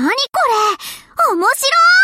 何これ？面白い！